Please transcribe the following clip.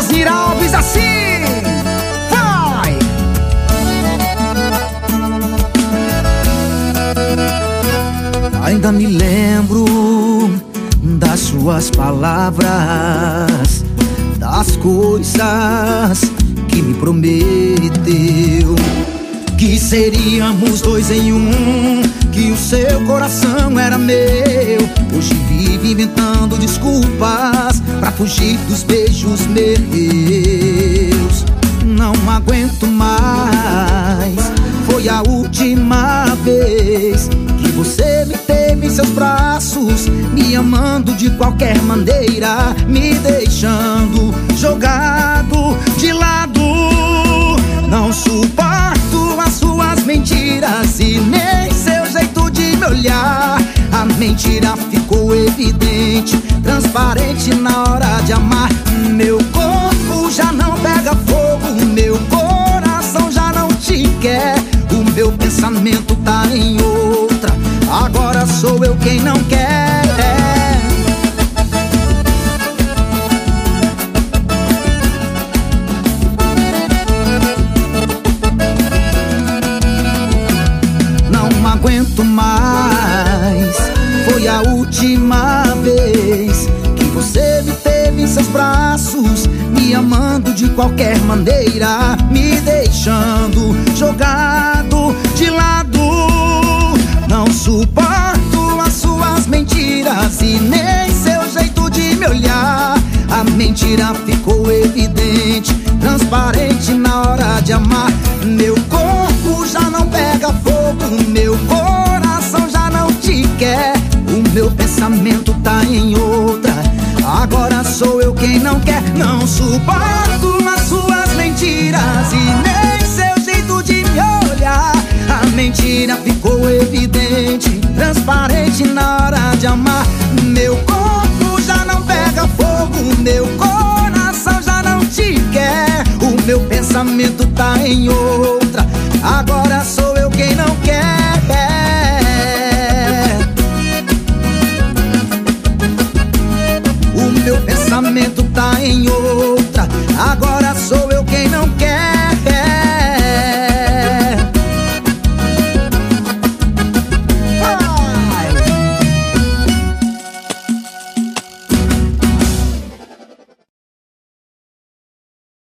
Osnir Alves assim. Vai! Ainda me lembro das suas palavras Das coisas que me prometeu. Que seríamos dois em um Que o seu coração era meu. Hoje vive inventando desculpas Fugir dos beijos meus. Não aguento mais. Foi a última vez Que você me teve em seus braços Me amando de qualquer maneira Me deixando jogado de lado. Não suporto as suas mentiras E nem seu jeito de me olhar. A mentira ficou meu pensamento tá em outra. Agora sou eu quem não quer Não aguento mais. Foi a última vez Que você me teve em seus braços Me amando de qualquer maneira Me deixando jogado de lado. Não suporto as suas mentiras E nem seu jeito de me olhar. A mentira ficou evidente Transparente na hora de amar. Meu corpo já não pega fogo Meu coração já não te quer. O meu pensamento tá em outra. Agora sou eu quem não quer. Não suporto as suas mentiras E nem mentira ficou evidente. Transparente na hora de amar. Meu corpo já não pega fogo. Meu coração já não te quer. O meu pensamento tá em sou